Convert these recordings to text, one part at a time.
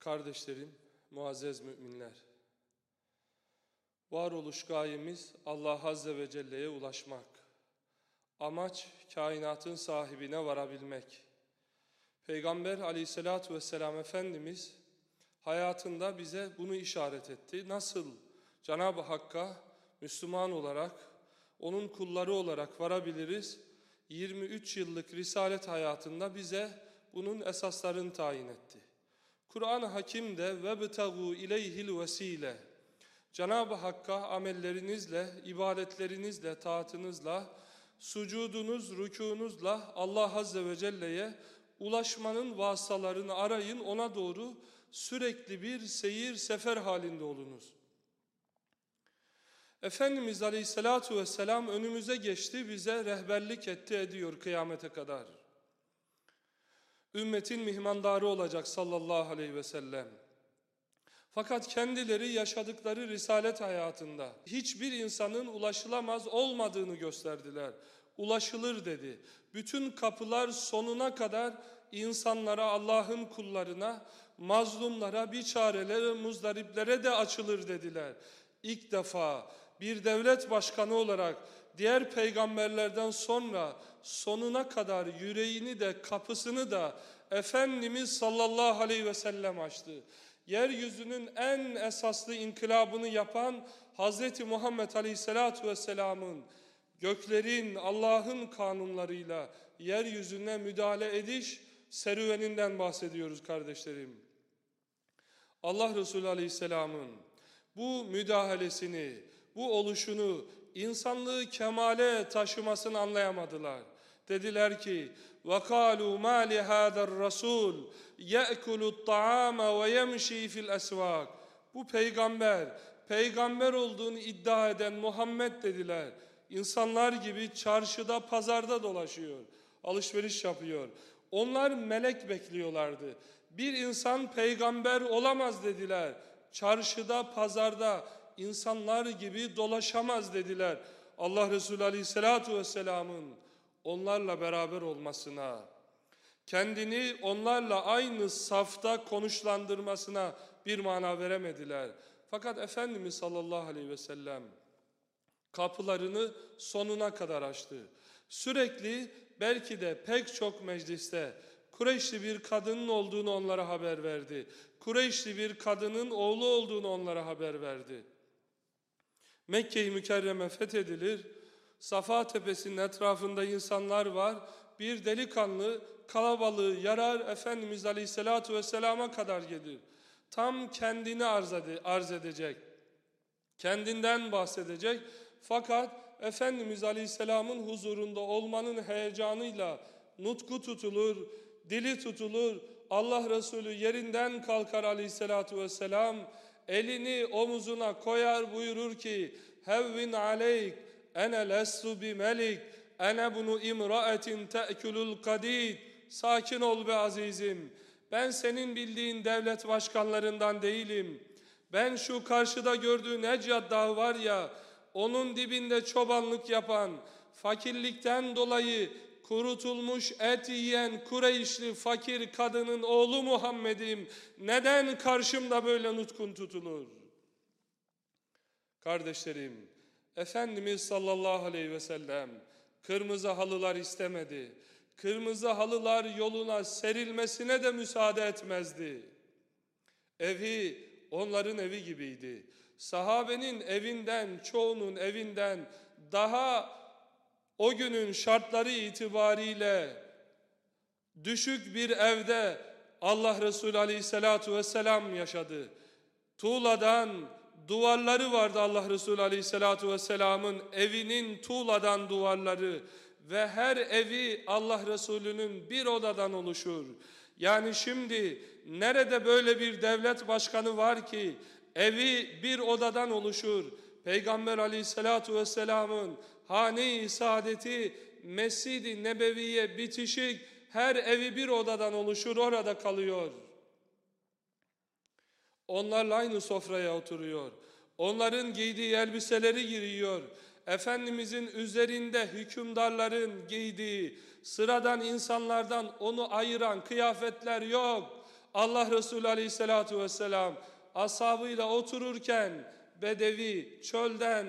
Kardeşlerim, muazzez müminler. Varoluş gayemiz Allah Azze ve Celle'ye ulaşmak. Amaç kainatın sahibine varabilmek. Peygamber aleyhissalatü vesselam Efendimiz hayatında bize bunu işaret etti. Nasıl Cenab-ı Hakk'a Müslüman olarak, onun kulları olarak varabiliriz? 23 yıllık risalet hayatında bize bunun esaslarını tayin etti. Kur'an-ı Hakim'de ve betagu ileyhil vesile. Cenab-ı Hakk'a amellerinizle, ibadetlerinizle, taatınızla, sucudunuz, rükunuzla Allah Azze ve Celle'ye ulaşmanın vasalarını arayın, ona doğru sürekli bir seyir sefer halinde olunuz. Efendimiz Aleyhisselatü Vesselam önümüze geçti, bize rehberlik etti ediyor kıyamete kadar. Ümmetin mihmandarı olacak sallallahu aleyhi ve sellem. Fakat kendileri yaşadıkları risalet hayatında hiçbir insanın ulaşılamaz olmadığını gösterdiler. Ulaşılır dedi. Bütün kapılar sonuna kadar insanlara, Allah'ın kullarına, mazlumlara, biçarelere, muzdariplere de açılır dediler. İlk defa bir devlet başkanı olarak diğer peygamberlerden sonra sonuna kadar yüreğini de kapısını da Efendimiz sallallahu aleyhi ve sellem açtı. Yeryüzünün en esaslı inkılabını yapan Hz. Muhammed aleyhissalatu vesselamın göklerin Allah'ın kanunlarıyla yeryüzüne müdahale ediş serüveninden bahsediyoruz kardeşlerim. Allah Resulü aleyhisselamın bu müdahalesini, bu oluşunu, insanlığı kemale taşımasını anlayamadılar. Dediler ki وَقَالُوا مَا لِهَذَا الرَّسُولِ يَأْكُلُ الطَّعَامَ وَيَمْشِي فِي الْأَسْوَاقِ Bu peygamber, peygamber olduğunu iddia eden Muhammed dediler. İnsanlar gibi çarşıda, pazarda dolaşıyor, alışveriş yapıyor. Onlar melek bekliyorlardı. Bir insan peygamber olamaz dediler. Çarşıda, pazarda insanlar gibi dolaşamaz dediler. Allah Resulü Aleyhisselatü Vesselam'ın onlarla beraber olmasına, kendini onlarla aynı safta konuşlandırmasına bir mana veremediler. Fakat Efendimiz sallallahu aleyhi ve sellem kapılarını sonuna kadar açtı. Sürekli belki de pek çok mecliste Kureyşli bir kadının olduğunu onlara haber verdi. Kureyşli bir kadının oğlu olduğunu onlara haber verdi. Mekke-i Mükerreme fethedilir. Safa Tepesi'nin etrafında insanlar var. Bir delikanlı kalabalığı yarar Efendimiz Aleyhisselatü Vesselam'a kadar gelir. Tam kendini arz, ede arz edecek. Kendinden bahsedecek. Fakat Efendimiz Aleyhisselam'ın huzurunda olmanın heyecanıyla nutku tutulur, dili tutulur. Allah Resulü yerinden kalkar Aleyhisselatü Vesselam. Elini omuzuna koyar buyurur ki Hevvin aleyk ene lestu bi melik ene bunu imraetin te'kulul kadid Sakin ol be azizim. Ben senin bildiğin devlet başkanlarından değilim. Ben şu karşıda gördüğün Ecad Dağı var ya, onun dibinde çobanlık yapan, fakirlikten dolayı kurutulmuş et yiyen Kureyşli fakir kadının oğlu Muhammed'im. Neden karşımda böyle nutkun tutulur? Kardeşlerim, Efendimiz sallallahu aleyhi ve sellem kırmızı halılar istemedi. Kırmızı halılar yoluna serilmesine de müsaade etmezdi. Evi onların evi gibiydi. Sahabenin evinden, çoğunun evinden daha o günün şartları itibariyle düşük bir evde Allah Resulü Aleyhisselatü Vesselam yaşadı. Tuğladan duvarları vardı Allah Resulü Aleyhisselatü Vesselam'ın evinin tuğladan duvarları ve her evi Allah Resulü'nün bir odadan oluşur. Yani şimdi nerede böyle bir devlet başkanı var ki evi bir odadan oluşur. Peygamber aleyhissalatu vesselamın hane-i saadeti Mescid-i Nebevi'ye bitişik her evi bir odadan oluşur orada kalıyor. Onlarla aynı sofraya oturuyor. Onların giydiği elbiseleri giriyor. Efendimizin üzerinde hükümdarların giydiği sıradan insanlardan onu ayıran kıyafetler yok. Allah Resulü Aleyhisselatü Vesselam ashabıyla otururken Bedevi çölden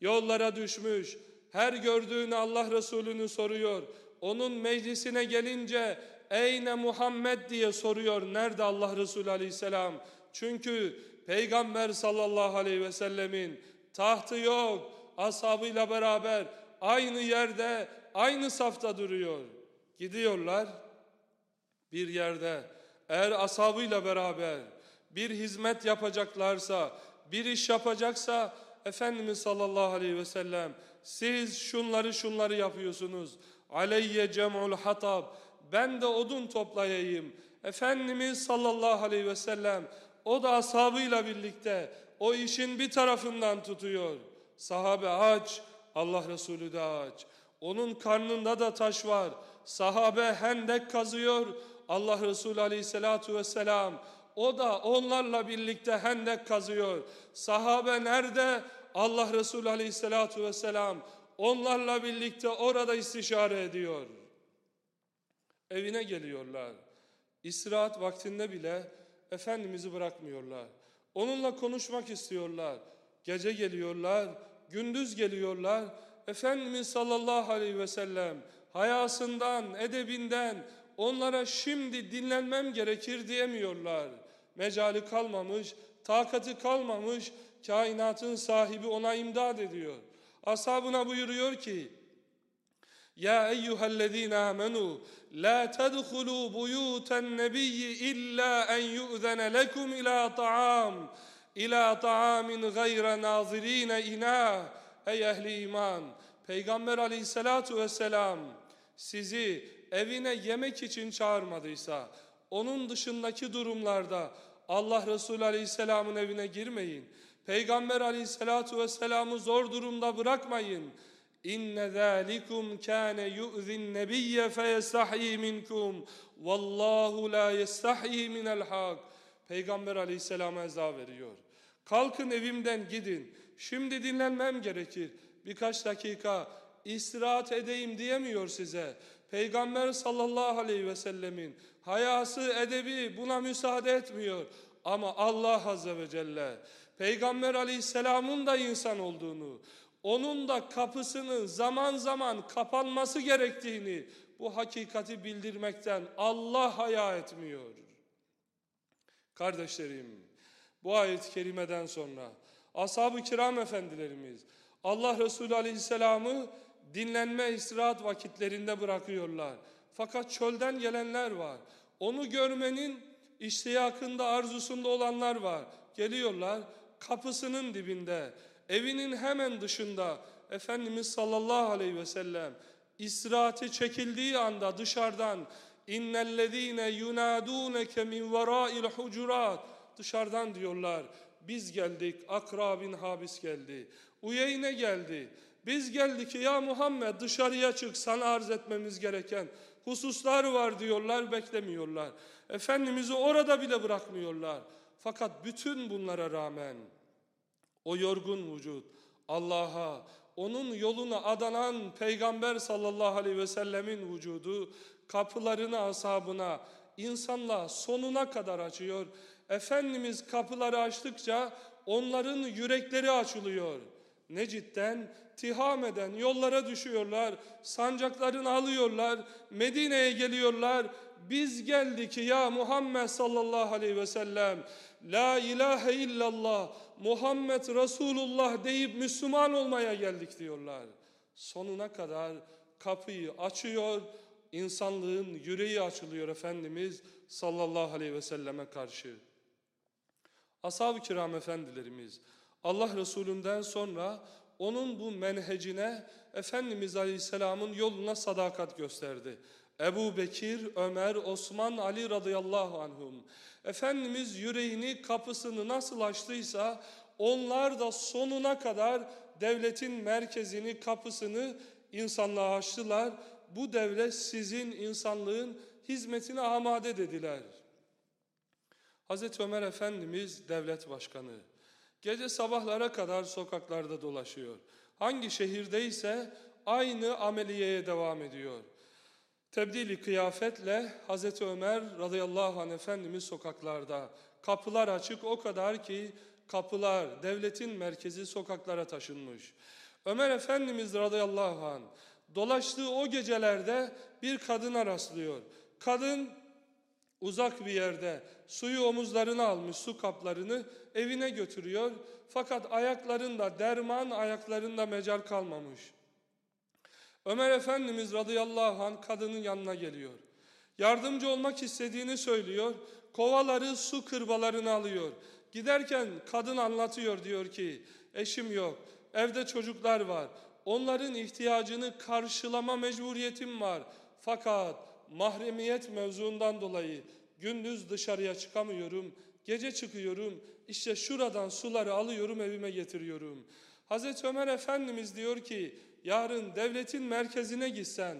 yollara düşmüş. Her gördüğünü Allah Resulü'nü soruyor. Onun meclisine gelince Eyne Muhammed diye soruyor. Nerede Allah Resulü Aleyhisselam? Çünkü Peygamber sallallahu aleyhi ve sellemin tahtı yok. Ashabıyla beraber aynı yerde, aynı safta duruyor. Gidiyorlar bir yerde. Eğer ashabıyla beraber bir hizmet yapacaklarsa, bir iş yapacaksa Efendimiz sallallahu aleyhi ve sellem siz şunları şunları yapıyorsunuz. Aleyye cem'ul hatab. Ben de odun toplayayım. Efendimiz sallallahu aleyhi ve sellem o da ashabıyla birlikte o işin bir tarafından tutuyor. Sahabe aç, Allah Resulü de aç. Onun karnında da taş var. Sahabe hendek kazıyor. Allah Resulü aleyhissalatu vesselam o da onlarla birlikte hendek kazıyor. Sahabe nerede? Allah Resulü aleyhissalatu vesselam onlarla birlikte orada istişare ediyor. Evine geliyorlar. İstirahat vaktinde bile Efendimiz'i bırakmıyorlar. Onunla konuşmak istiyorlar. Gece geliyorlar, gündüz geliyorlar. Efendimiz sallallahu aleyhi ve sellem hayasından, edebinden onlara şimdi dinlenmem gerekir diyemiyorlar. Mecali kalmamış, takati kalmamış, kainatın sahibi ona imdad ediyor. Ashabına buyuruyor ki, Ya eyyühellezine amenu, la tedhulu buyuten nebiyyi illa en yu'zene lekum ila ta'am, ila ta'amin gayre nazirine ina. Ey ehli iman, Peygamber aleyhissalatu vesselam sizi evine yemek için çağırmadıysa, onun dışındaki durumlarda Allah Resulü Aleyhisselam'ın evine girmeyin. Peygamber Aleyhisselatu Vesselam'ı zor durumda bırakmayın. İnne zâlikum kâne yu'zin nebiyye feyestahyi minkum. Vallahu la yestahyi minel hak. Peygamber Aleyhisselam'a eza veriyor. Kalkın evimden gidin. Şimdi dinlenmem gerekir. Birkaç dakika istirahat edeyim diyemiyor size. Peygamber sallallahu aleyhi ve sellemin hayası, edebi buna müsaade etmiyor. Ama Allah azze ve celle Peygamber aleyhisselamın da insan olduğunu, onun da kapısının zaman zaman kapanması gerektiğini bu hakikati bildirmekten Allah haya etmiyor. Kardeşlerim, bu ayet-i kerimeden sonra ashab-ı kiram efendilerimiz Allah Resulü aleyhisselamı dinlenme istirahat vakitlerinde bırakıyorlar. Fakat çölden gelenler var. Onu görmenin iştiyakında, arzusunda olanlar var. Geliyorlar kapısının dibinde, evinin hemen dışında Efendimiz sallallahu aleyhi ve sellem istirahati çekildiği anda dışarıdan innellezine yunadunke min vera'il hucurat dışarıdan diyorlar biz geldik Akra bin Habis geldi Uyeyne geldi biz geldik ki ya Muhammed dışarıya çık sana arz etmemiz gereken hususlar var diyorlar beklemiyorlar. Efendimiz'i orada bile bırakmıyorlar. Fakat bütün bunlara rağmen o yorgun vücut Allah'a onun yoluna adanan Peygamber sallallahu aleyhi ve sellemin vücudu kapılarını ashabına insanla sonuna kadar açıyor. Efendimiz kapıları açtıkça onların yürekleri açılıyor. Ne cidden Tihame'den yollara düşüyorlar, sancaklarını alıyorlar, Medine'ye geliyorlar. Biz geldik ya Muhammed sallallahu aleyhi ve sellem La ilahe illallah Muhammed Resulullah deyip Müslüman olmaya geldik diyorlar. Sonuna kadar kapıyı açıyor, insanlığın yüreği açılıyor Efendimiz sallallahu aleyhi ve selleme karşı. Ashab-ı kiram efendilerimiz Allah Resulünden sonra onun bu menhecine Efendimiz Aleyhisselam'ın yoluna sadakat gösterdi. Ebu Bekir, Ömer, Osman, Ali radıyallahu anhum. Efendimiz yüreğini, kapısını nasıl açtıysa onlar da sonuna kadar devletin merkezini, kapısını insanlığa açtılar. Bu devlet sizin insanlığın hizmetine amade dediler. Hazreti Ömer Efendimiz devlet başkanı. Gece sabahlara kadar sokaklarda dolaşıyor. Hangi şehirdeyse aynı ameliyeye devam ediyor. Tebdili kıyafetle Hazreti Ömer radıyallahu anh Efendimiz sokaklarda. Kapılar açık o kadar ki kapılar devletin merkezi sokaklara taşınmış. Ömer Efendimiz radıyallahu anh dolaştığı o gecelerde bir kadına rastlıyor. Kadın uzak bir yerde suyu omuzlarına almış su kaplarını evine götürüyor. Fakat ayaklarında derman ayaklarında mecal kalmamış. Ömer Efendimiz radıyallahu anh kadının yanına geliyor. Yardımcı olmak istediğini söylüyor. Kovaları su kırbalarını alıyor. Giderken kadın anlatıyor diyor ki eşim yok, evde çocuklar var. Onların ihtiyacını karşılama mecburiyetim var. Fakat mahremiyet mevzuundan dolayı gündüz dışarıya çıkamıyorum. Gece çıkıyorum. İşte şuradan suları alıyorum evime getiriyorum. Hazreti Ömer Efendimiz diyor ki yarın devletin merkezine gitsen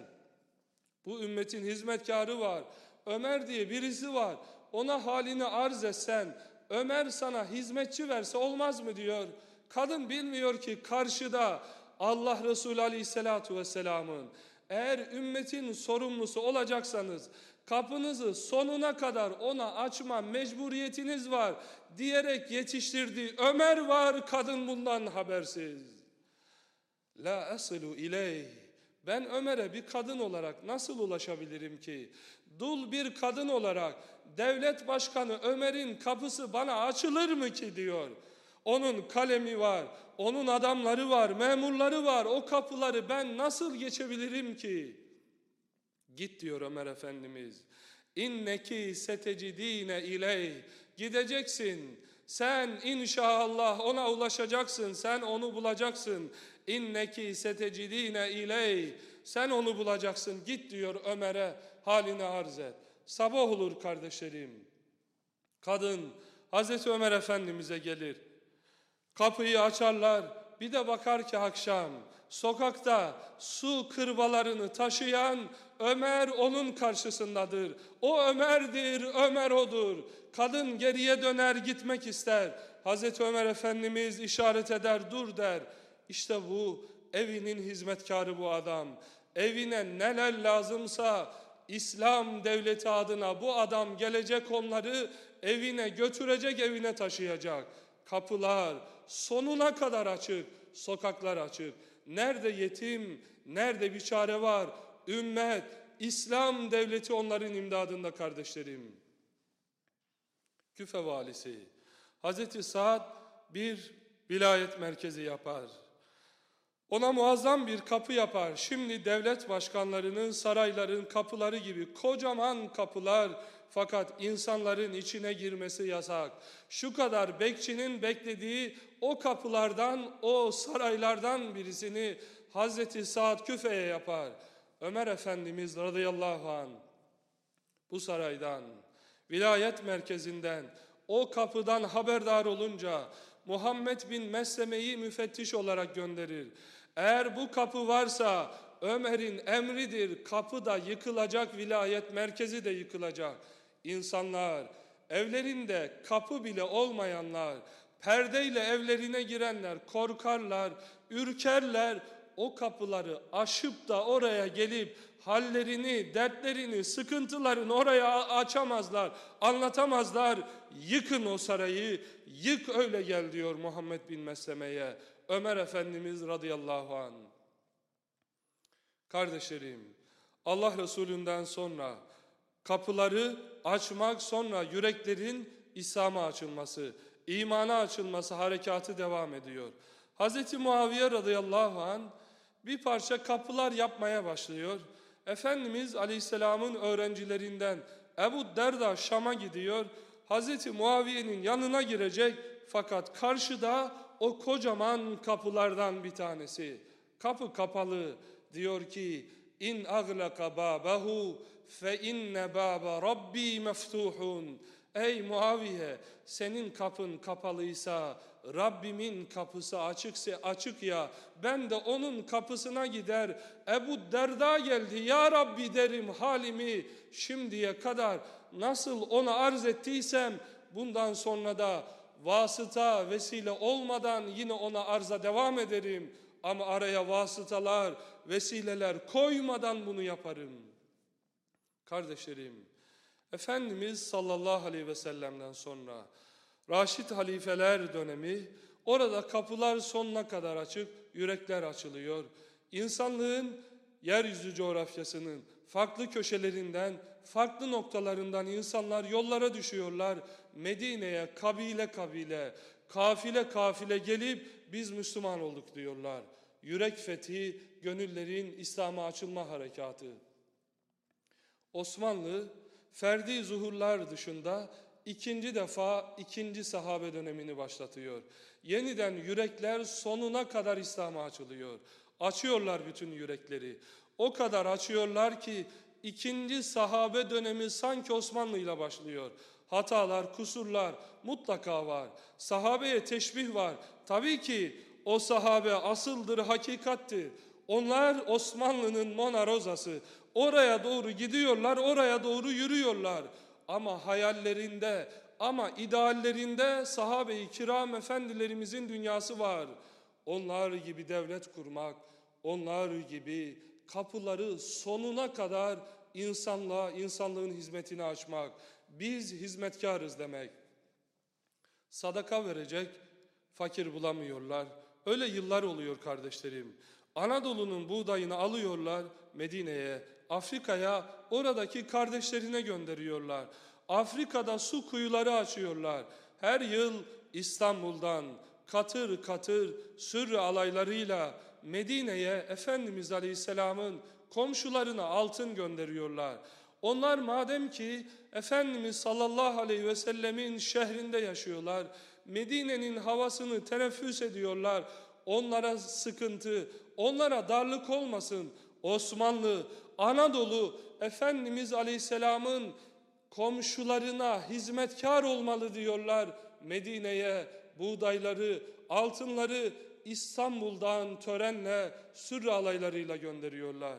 bu ümmetin hizmetkarı var. Ömer diye birisi var. Ona halini arz etsen Ömer sana hizmetçi verse olmaz mı diyor. Kadın bilmiyor ki karşıda Allah Resulü Aleyhisselatü Vesselam'ın eğer ümmetin sorumlusu olacaksanız kapınızı sonuna kadar ona açma mecburiyetiniz var diyerek yetiştirdiği Ömer var kadın bundan habersiz. La aslu ileyh. Ben Ömer'e bir kadın olarak nasıl ulaşabilirim ki? Dul bir kadın olarak devlet başkanı Ömer'in kapısı bana açılır mı ki diyor. Onun kalemi var, onun adamları var, memurları var. O kapıları ben nasıl geçebilirim ki? Git diyor Ömer Efendimiz. İnneki setecidine iley. Gideceksin. Sen inşallah ona ulaşacaksın. Sen onu bulacaksın. İnneki setecidine iley. Sen onu bulacaksın. Git diyor Ömer'e halini arz et. Sabah olur kardeşlerim. Kadın Hazreti Ömer Efendimiz'e gelir. Kapıyı açarlar. Bir de bakar ki akşam sokakta su kırbalarını taşıyan Ömer onun karşısındadır. O Ömer'dir, Ömer odur. Kadın geriye döner gitmek ister. Hazreti Ömer Efendimiz işaret eder, dur der. İşte bu evinin hizmetkarı bu adam. Evine neler lazımsa İslam devleti adına bu adam gelecek onları evine götürecek, evine taşıyacak. Kapılar sonuna kadar açık, sokaklar açık. Nerede yetim, nerede bir çare var? Ümmet, İslam devleti onların imdadında kardeşlerim. Küfe valisi, Hazreti Saad bir vilayet merkezi yapar. Ona muazzam bir kapı yapar. Şimdi devlet başkanlarının sarayların kapıları gibi kocaman kapılar fakat insanların içine girmesi yasak. Şu kadar bekçinin beklediği o kapılardan, o saraylardan birisini Hazreti Saad Küfe'ye yapar. Ömer Efendimiz radıyallahu an bu saraydan, vilayet merkezinden, o kapıdan haberdar olunca Muhammed bin Mesleme'yi müfettiş olarak gönderir. Eğer bu kapı varsa Ömer'in emridir. Kapı da yıkılacak, vilayet merkezi de yıkılacak. İnsanlar, evlerinde kapı bile olmayanlar, perdeyle evlerine girenler korkarlar, ürkerler. O kapıları aşıp da oraya gelip hallerini, dertlerini, sıkıntılarını oraya açamazlar, anlatamazlar. Yıkın o sarayı, yık öyle gel diyor Muhammed bin Mesleme'ye. Ömer Efendimiz radıyallahu an. Kardeşlerim, Allah Resulünden sonra kapıları açmak sonra yüreklerin İslam'a açılması, imana açılması harekatı devam ediyor. Hz. Muaviye radıyallahu an bir parça kapılar yapmaya başlıyor. Efendimiz Aleyhisselam'ın öğrencilerinden Ebu Derda Şam'a gidiyor. Hz. Muaviye'nin yanına girecek fakat karşıda o kocaman kapılardan bir tanesi. Kapı kapalı diyor ki in aglaka babahu fe inne baba rabbi meftuhun. Ey Muaviye senin kapın kapalıysa Rabbimin kapısı açıksa açık ya ben de onun kapısına gider Ebu Derda geldi ya Rabbi derim halimi şimdiye kadar nasıl ona arz ettiysem bundan sonra da vasıta vesile olmadan yine ona arza devam ederim ama araya vasıtalar vesileler koymadan bunu yaparım. Kardeşlerim, Efendimiz sallallahu aleyhi ve sellem'den sonra Raşid halifeler dönemi orada kapılar sonuna kadar açık, yürekler açılıyor. İnsanlığın yeryüzü coğrafyasının farklı köşelerinden, farklı noktalarından insanlar yollara düşüyorlar. Medine'ye kabile kabile, kafile kafile gelip biz Müslüman olduk diyorlar. Yürek fethi, gönüllerin İslam'a açılma harekatı. Osmanlı ferdi zuhurlar dışında ikinci defa ikinci sahabe dönemini başlatıyor. Yeniden yürekler sonuna kadar İslam'a açılıyor. Açıyorlar bütün yürekleri. O kadar açıyorlar ki ikinci sahabe dönemi sanki Osmanlı ile başlıyor. Hatalar, kusurlar mutlaka var. Sahabeye teşbih var. Tabii ki o sahabe asıldır, hakikattir. Onlar Osmanlı'nın monarozası. Oraya doğru gidiyorlar, oraya doğru yürüyorlar. Ama hayallerinde, ama ideallerinde sahabe-i kiram efendilerimizin dünyası var. Onlar gibi devlet kurmak, onlar gibi kapıları sonuna kadar insanlığa, insanlığın hizmetine açmak. Biz hizmetkarız demek. Sadaka verecek fakir bulamıyorlar. Öyle yıllar oluyor kardeşlerim. Anadolu'nun buğdayını alıyorlar Medine'ye, Afrika'ya, oradaki kardeşlerine gönderiyorlar. Afrika'da su kuyuları açıyorlar. Her yıl İstanbul'dan katır katır sürü alaylarıyla Medine'ye Efendimiz Aleyhisselam'ın komşularına altın gönderiyorlar. Onlar madem ki Efendimiz sallallahu aleyhi ve sellemin şehrinde yaşıyorlar, Medine'nin havasını teneffüs ediyorlar, onlara sıkıntı, onlara darlık olmasın. Osmanlı, Anadolu, Efendimiz Aleyhisselam'ın komşularına hizmetkar olmalı diyorlar. Medine'ye buğdayları, altınları İstanbul'dan törenle, sürü alaylarıyla gönderiyorlar.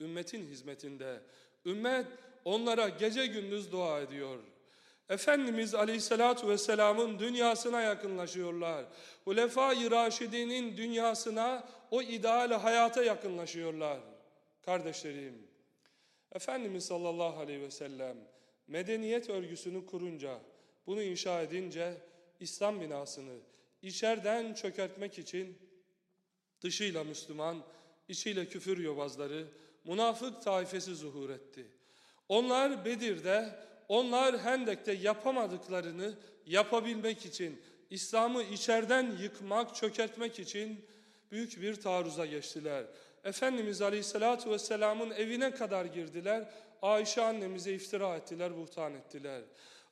Ümmetin hizmetinde, ümmet onlara gece gündüz dua ediyor. Efendimiz Aleyhisselatü Vesselam'ın dünyasına yakınlaşıyorlar. Hulefai Raşidi'nin dünyasına, o ideal hayata yakınlaşıyorlar. Kardeşlerim, Efendimiz sallallahu aleyhi ve medeniyet örgüsünü kurunca, bunu inşa edince İslam binasını içeriden çökertmek için dışıyla Müslüman, içiyle küfür yobazları, münafık taifesi zuhur etti. Onlar Bedir'de, onlar Hendek'te yapamadıklarını yapabilmek için, İslam'ı içeriden yıkmak, çökertmek için büyük bir taarruza geçtiler. Efendimiz Aleyhisselatü Vesselam'ın evine kadar girdiler. Ayşe annemize iftira ettiler, buhtan ettiler.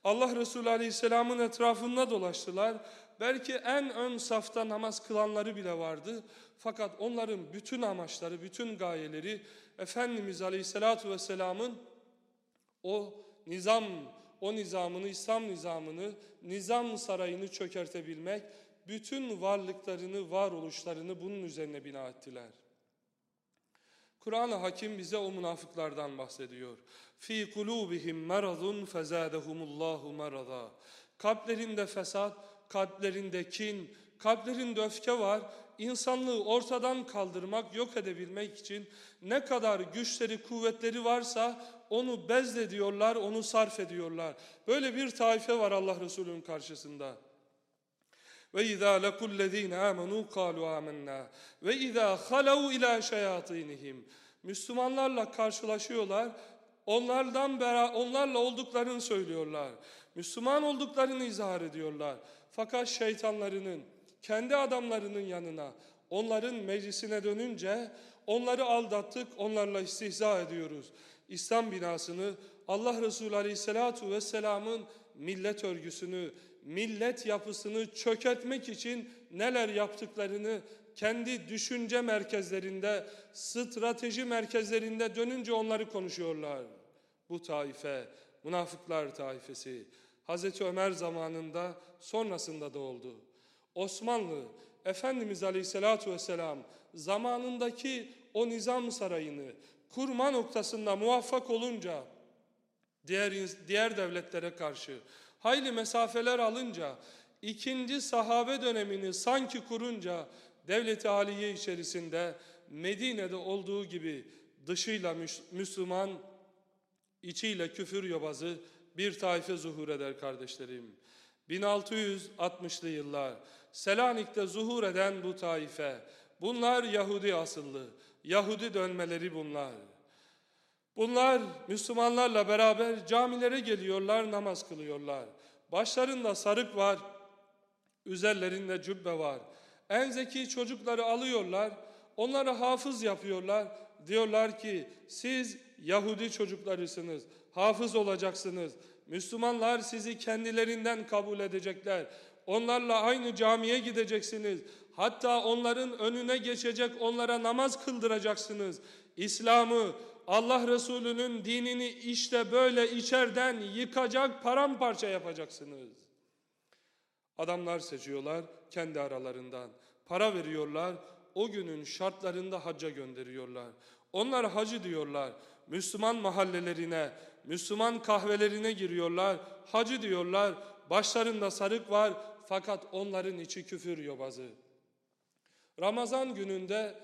Allah Resulü Aleyhisselam'ın etrafında dolaştılar. Belki en ön safta namaz kılanları bile vardı. Fakat onların bütün amaçları, bütün gayeleri Efendimiz Aleyhisselatü Vesselam'ın o nizam, o nizamını, İslam nizamını, nizam sarayını çökertebilmek, bütün varlıklarını, varoluşlarını bunun üzerine bina ettiler. Kur'an-ı Hakim bize o münafıklardan bahsediyor. Fi kulubihim maradun fezadehumullahu marada. Kalplerinde fesat, kalplerinde kin, kalplerinde öfke var. İnsanlığı ortadan kaldırmak, yok edebilmek için ne kadar güçleri, kuvvetleri varsa onu bezlediyorlar, onu sarf ediyorlar. Böyle bir taife var Allah Resulü'nün karşısında. Ve izâ lekullezîne âmenû kâlu âmennâ ve izâ halav ilâ şeyâtînihim. Müslümanlarla karşılaşıyorlar. Onlardan bera, onlarla olduklarını söylüyorlar. Müslüman olduklarını izah ediyorlar. Fakat şeytanlarının, kendi adamlarının yanına, onların meclisine dönünce onları aldattık, onlarla istihza ediyoruz. İslam binasını Allah Resulü Aleyhisselatü Vesselam'ın millet örgüsünü, millet yapısını çökertmek için neler yaptıklarını kendi düşünce merkezlerinde, strateji merkezlerinde dönünce onları konuşuyorlar. Bu taife, münafıklar taifesi, Hazreti Ömer zamanında sonrasında da oldu. Osmanlı, Efendimiz Aleyhisselatü Vesselam zamanındaki o nizam sarayını kurma noktasında muvaffak olunca diğer, diğer devletlere karşı hayli mesafeler alınca ikinci sahabe dönemini sanki kurunca devleti aliye içerisinde Medine'de olduğu gibi dışıyla Müslüman, içiyle küfür yobazı bir taife zuhur eder kardeşlerim. 1660'lı yıllar Selanik'te zuhur eden bu taife. Bunlar Yahudi asıllı. Yahudi dönmeleri bunlar. Bunlar Müslümanlarla beraber camilere geliyorlar, namaz kılıyorlar. Başlarında sarık var, üzerlerinde cübbe var. En zeki çocukları alıyorlar, onları hafız yapıyorlar. Diyorlar ki siz Yahudi çocuklarısınız, hafız olacaksınız. Müslümanlar sizi kendilerinden kabul edecekler. Onlarla aynı camiye gideceksiniz. Hatta onların önüne geçecek, onlara namaz kıldıracaksınız. İslam'ı, Allah Resulü'nün dinini işte böyle içerden yıkacak, paramparça yapacaksınız. Adamlar seçiyorlar kendi aralarından. Para veriyorlar, o günün şartlarında hacca gönderiyorlar. Onlar hacı diyorlar. Müslüman mahallelerine, Müslüman kahvelerine giriyorlar. Hacı diyorlar. Başlarında sarık var fakat onların içi küfür yobazı. Ramazan gününde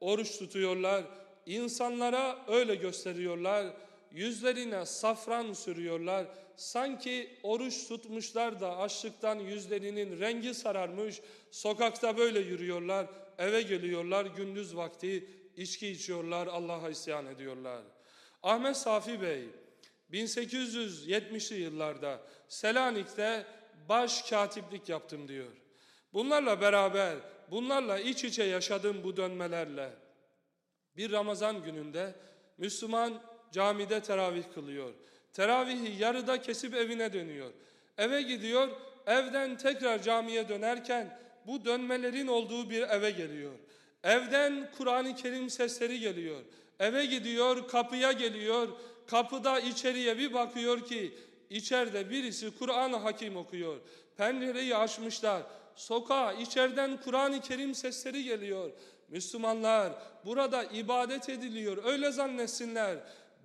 oruç tutuyorlar. İnsanlara öyle gösteriyorlar. Yüzlerine safran sürüyorlar. Sanki oruç tutmuşlar da açlıktan yüzlerinin rengi sararmış. Sokakta böyle yürüyorlar. Eve geliyorlar gündüz vakti içki içiyorlar. Allah'a isyan ediyorlar. Ahmet Safi Bey 1870'li yıllarda Selanik'te baş katiplik yaptım diyor. Bunlarla beraber, bunlarla iç içe yaşadım bu dönmelerle. Bir Ramazan gününde Müslüman camide teravih kılıyor. Teravihi yarıda kesip evine dönüyor. Eve gidiyor, evden tekrar camiye dönerken bu dönmelerin olduğu bir eve geliyor. Evden Kur'an-ı Kerim sesleri geliyor. Eve gidiyor, kapıya geliyor. Kapıda içeriye bir bakıyor ki içeride birisi Kur'an-ı Hakim okuyor. Pencereyi açmışlar. Sokağa içeriden Kur'an-ı Kerim sesleri geliyor. Müslümanlar burada ibadet ediliyor. Öyle zannetsinler.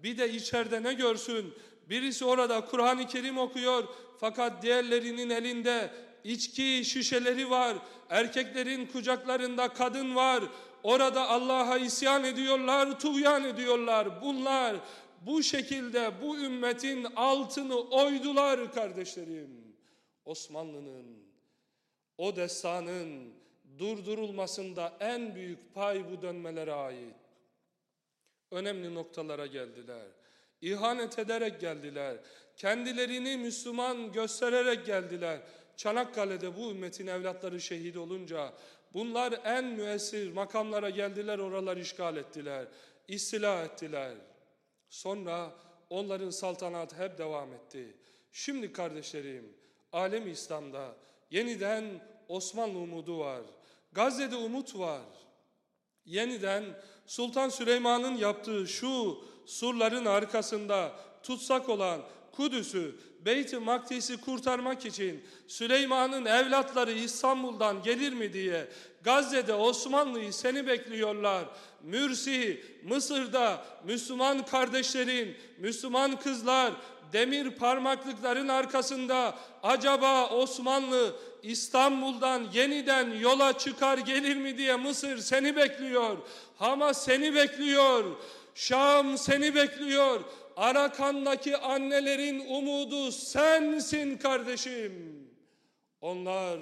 Bir de içeride ne görsün? Birisi orada Kur'an-ı Kerim okuyor. Fakat diğerlerinin elinde içki şişeleri var. Erkeklerin kucaklarında kadın var. Orada Allah'a isyan ediyorlar, tuğyan ediyorlar. Bunlar bu şekilde bu ümmetin altını oydular kardeşlerim. Osmanlı'nın, o destanın durdurulmasında en büyük pay bu dönmelere ait. Önemli noktalara geldiler. İhanet ederek geldiler. Kendilerini Müslüman göstererek geldiler. Çanakkale'de bu ümmetin evlatları şehit olunca bunlar en müessir makamlara geldiler, oralar işgal ettiler, istila ettiler. Sonra onların saltanatı hep devam etti. Şimdi kardeşlerim, alem İslam'da yeniden Osmanlı umudu var. Gazze'de umut var. Yeniden Sultan Süleyman'ın yaptığı şu surların arkasında tutsak olan Kudüs'ü, Beyt-i Makdis'i kurtarmak için Süleyman'ın evlatları İstanbul'dan gelir mi diye Gazze'de Osmanlı'yı seni bekliyorlar. Mürsi, Mısır'da Müslüman kardeşlerin, Müslüman kızlar demir parmaklıkların arkasında acaba Osmanlı İstanbul'dan yeniden yola çıkar gelir mi diye Mısır seni bekliyor. Hamas seni bekliyor. Şam seni bekliyor. Arakan'daki annelerin umudu sensin kardeşim. Onlar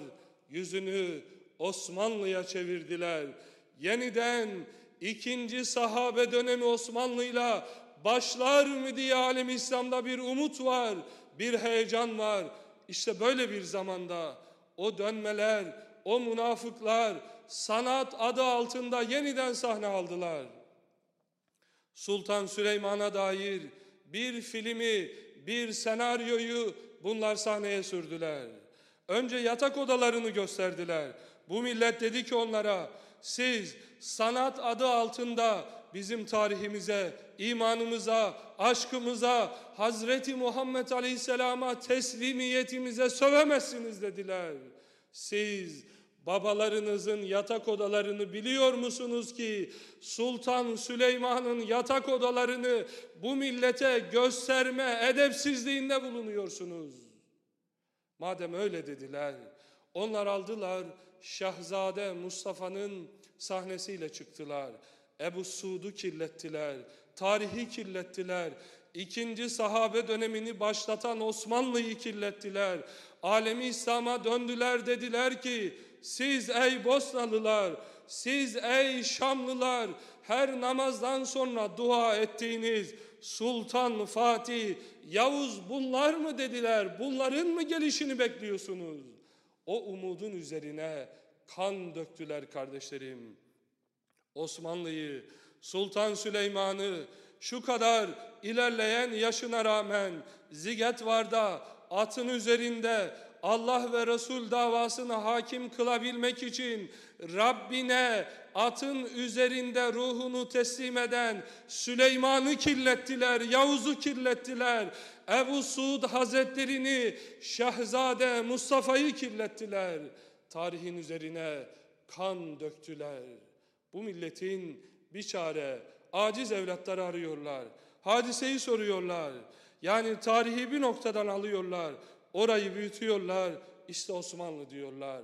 yüzünü Osmanlı'ya çevirdiler. Yeniden ikinci sahabe dönemi Osmanlı'yla başlar mı diye alim İslam'da bir umut var, bir heyecan var. İşte böyle bir zamanda o dönmeler, o münafıklar sanat adı altında yeniden sahne aldılar. Sultan Süleyman'a dair bir filmi, bir senaryoyu bunlar sahneye sürdüler. Önce yatak odalarını gösterdiler. Bu millet dedi ki onlara siz sanat adı altında bizim tarihimize, imanımıza, aşkımıza, Hazreti Muhammed Aleyhisselam'a teslimiyetimize sövemezsiniz dediler. Siz babalarınızın yatak odalarını biliyor musunuz ki Sultan Süleyman'ın yatak odalarını bu millete gösterme edepsizliğinde bulunuyorsunuz. Madem öyle dediler, onlar aldılar Şahzade Mustafa'nın sahnesiyle çıktılar. Ebu Suud'u kirlettiler, tarihi kirlettiler. İkinci sahabe dönemini başlatan Osmanlı'yı kirlettiler. Alemi İslam'a döndüler dediler ki siz ey Bosnalılar, siz ey Şamlılar her namazdan sonra dua ettiğiniz Sultan Fatih, Yavuz bunlar mı dediler? Bunların mı gelişini bekliyorsunuz? O umudun üzerine kan döktüler kardeşlerim. Osmanlı'yı, Sultan Süleyman'ı şu kadar ilerleyen yaşına rağmen Ziget var da atın üzerinde Allah ve Resul davasını hakim kılabilmek için Rabbine atın üzerinde ruhunu teslim eden Süleyman'ı kirlettiler, Yavuz'u kirlettiler. Ebu Suud Hazretlerini, Şehzade Mustafa'yı kirlettiler. Tarihin üzerine kan döktüler. Bu milletin bir çare, aciz evlatları arıyorlar. Hadiseyi soruyorlar. Yani tarihi bir noktadan alıyorlar. Orayı büyütüyorlar. İşte Osmanlı diyorlar.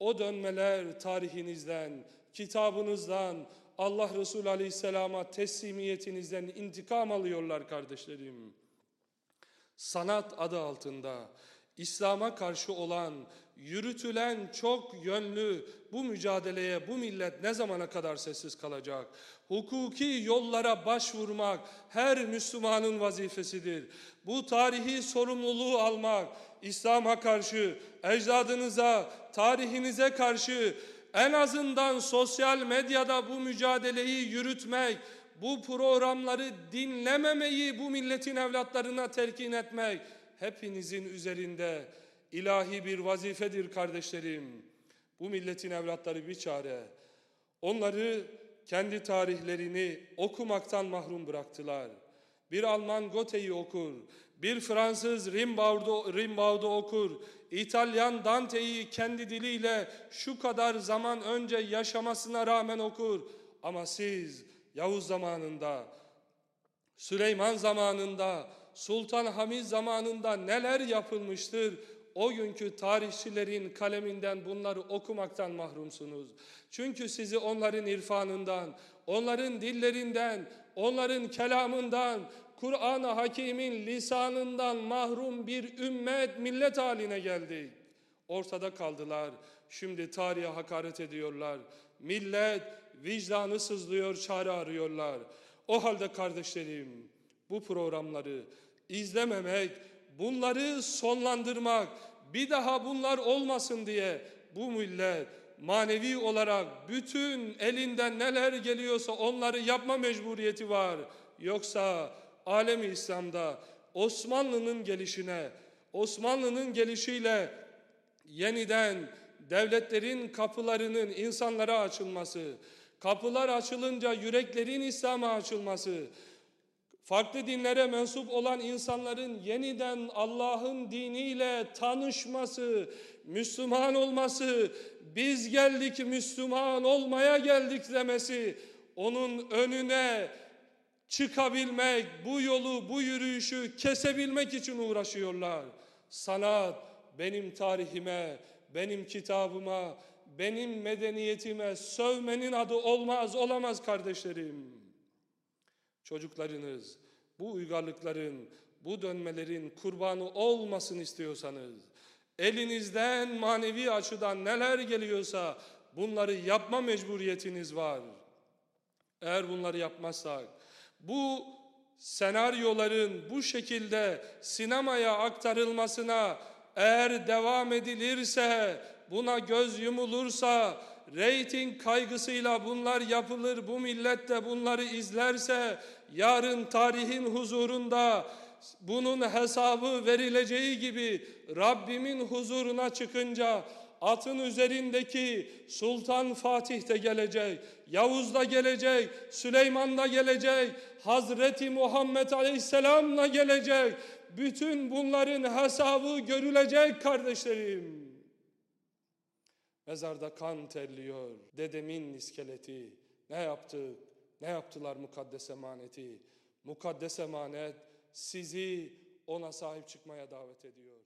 O dönmeler tarihinizden, kitabınızdan, Allah Resulü Aleyhisselam'a teslimiyetinizden intikam alıyorlar kardeşlerim. Sanat adı altında İslam'a karşı olan, yürütülen çok yönlü bu mücadeleye bu millet ne zamana kadar sessiz kalacak? Hukuki yollara başvurmak her Müslümanın vazifesidir. Bu tarihi sorumluluğu almak, İslam'a karşı, ecdadınıza, tarihinize karşı en azından sosyal medyada bu mücadeleyi yürütmek, bu programları dinlememeyi bu milletin evlatlarına telkin etmek hepinizin üzerinde ilahi bir vazifedir kardeşlerim. Bu milletin evlatları bir çare. Onları kendi tarihlerini okumaktan mahrum bıraktılar. Bir Alman Goethe'yi okur, bir Fransız Rimbaud'u Rimbaud'u okur, İtalyan Dante'yi kendi diliyle şu kadar zaman önce yaşamasına rağmen okur. Ama siz Yavuz zamanında, Süleyman zamanında, Sultan Hamid zamanında neler yapılmıştır? O günkü tarihçilerin kaleminden bunları okumaktan mahrumsunuz. Çünkü sizi onların irfanından, onların dillerinden, onların kelamından, Kur'an-ı Hakim'in lisanından mahrum bir ümmet, millet haline geldik. Ortada kaldılar. Şimdi tarihe hakaret ediyorlar. Millet vicdanı sızlıyor, çare arıyorlar. O halde kardeşlerim bu programları izlememek, bunları sonlandırmak, bir daha bunlar olmasın diye bu millet manevi olarak bütün elinden neler geliyorsa onları yapma mecburiyeti var. Yoksa alemi İslam'da Osmanlı'nın gelişine, Osmanlı'nın gelişiyle yeniden devletlerin kapılarının insanlara açılması, kapılar açılınca yüreklerin İslam'a açılması, farklı dinlere mensup olan insanların yeniden Allah'ın diniyle tanışması, Müslüman olması, biz geldik Müslüman olmaya geldik demesi, onun önüne çıkabilmek, bu yolu, bu yürüyüşü kesebilmek için uğraşıyorlar. Sanat benim tarihime, benim kitabıma, benim medeniyetime sövmenin adı olmaz, olamaz kardeşlerim. Çocuklarınız bu uygarlıkların, bu dönmelerin kurbanı olmasın istiyorsanız, elinizden manevi açıdan neler geliyorsa bunları yapma mecburiyetiniz var. Eğer bunları yapmazsak, bu senaryoların bu şekilde sinemaya aktarılmasına eğer devam edilirse, buna göz yumulursa, reyting kaygısıyla bunlar yapılır, bu millet de bunları izlerse, yarın tarihin huzurunda bunun hesabı verileceği gibi Rabbimin huzuruna çıkınca atın üzerindeki Sultan Fatih de gelecek, Yavuz da gelecek, Süleyman da gelecek, Hazreti Muhammed Aleyhisselam da gelecek. Bütün bunların hesabı görülecek kardeşlerim. Mezarda kan terliyor. Dedemin iskeleti. Ne yaptık? Ne yaptılar mukaddes emaneti? Mukaddes emanet sizi ona sahip çıkmaya davet ediyor.